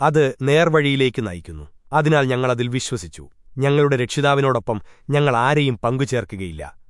അത് നേർവഴിയിലേക്ക് നയിക്കുന്നു. അതിനാൽ ഞങ്ങളതിൽ വിശ്വസിച്ചു. ഞങ്ങളുടെ രക്ഷിതാവിനോടൊപ്പം ഞങ്ങൾ ആരെയും പങ്കുചേർക്കുകയില്ല.